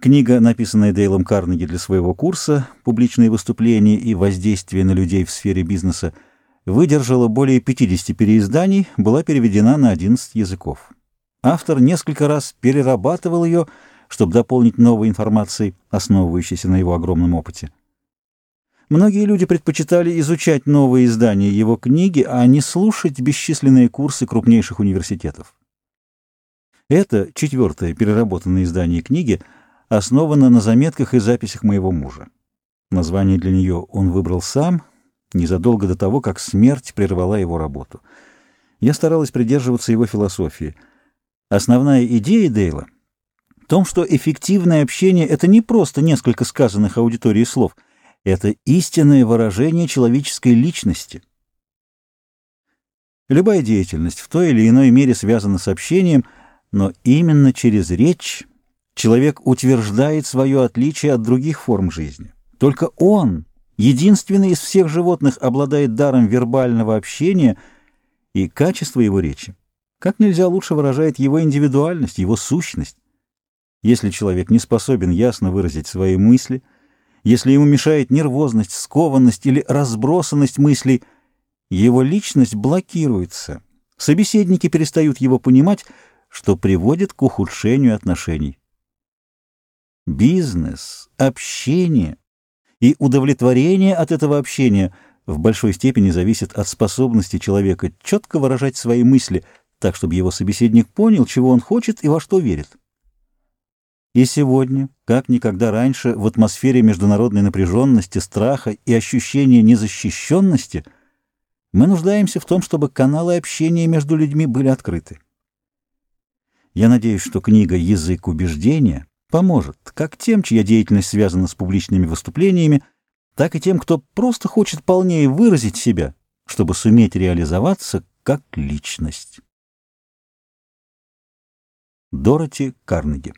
Книга, написанная Дейлом Карнеги для своего курса «Публичные выступления и воздействие на людей в сфере бизнеса», выдержала более 50 переизданий, была переведена на 11 языков. Автор несколько раз перерабатывал ее, чтобы дополнить новой информацией, основывающейся на его огромном опыте. Многие люди предпочитали изучать новые издания его книги, а не слушать бесчисленные курсы крупнейших университетов. Это четвертое переработанное издание книги – основана на заметках и записях моего мужа. Название для нее он выбрал сам, незадолго до того, как смерть прервала его работу. Я старалась придерживаться его философии. Основная идея Дейла в том, что эффективное общение — это не просто несколько сказанных аудитории слов, это истинное выражение человеческой личности. Любая деятельность в той или иной мере связана с общением, но именно через речь человек утверждает свое отличие от других форм жизни. Только он, единственный из всех животных, обладает даром вербального общения и качество его речи. Как нельзя лучше выражает его индивидуальность, его сущность. Если человек не способен ясно выразить свои мысли, если ему мешает нервозность, скованность или разбросанность мыслей, его личность блокируется. Собеседники перестают его понимать, что приводит к ухудшению отношений бизнес, общение и удовлетворение от этого общения в большой степени зависит от способности человека четко выражать свои мысли, так, чтобы его собеседник понял, чего он хочет и во что верит. И сегодня, как никогда раньше, в атмосфере международной напряженности, страха и ощущения незащищенности мы нуждаемся в том, чтобы каналы общения между людьми были открыты. Я надеюсь, что книга «Язык убеждения» поможет как тем, чья деятельность связана с публичными выступлениями, так и тем, кто просто хочет полнее выразить себя, чтобы суметь реализоваться как личность. Дороти Карнеги